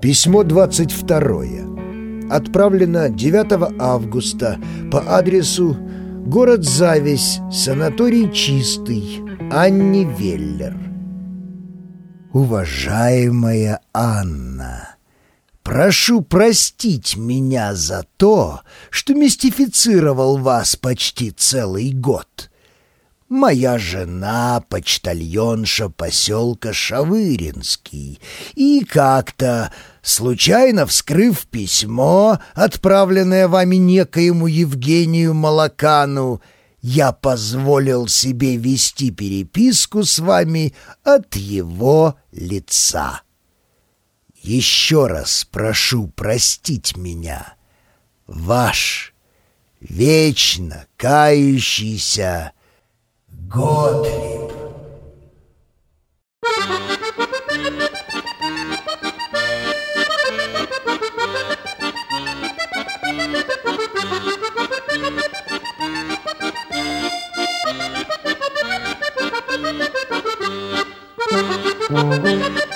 Письмо 22. Отправлено 9 августа по адресу город Завись, санаторий Чистый, Анни Веллер. Уважаемая Анна, прошу простить меня за то, что мистифицировал вас почти целый год. Моя жена — почтальонша поселка Шавыринский, и как-то, случайно вскрыв письмо, отправленное вами некоему Евгению Малакану, я позволил себе вести переписку с вами от его лица. Еще раз прошу простить меня. Ваш вечно кающийся Готлиб.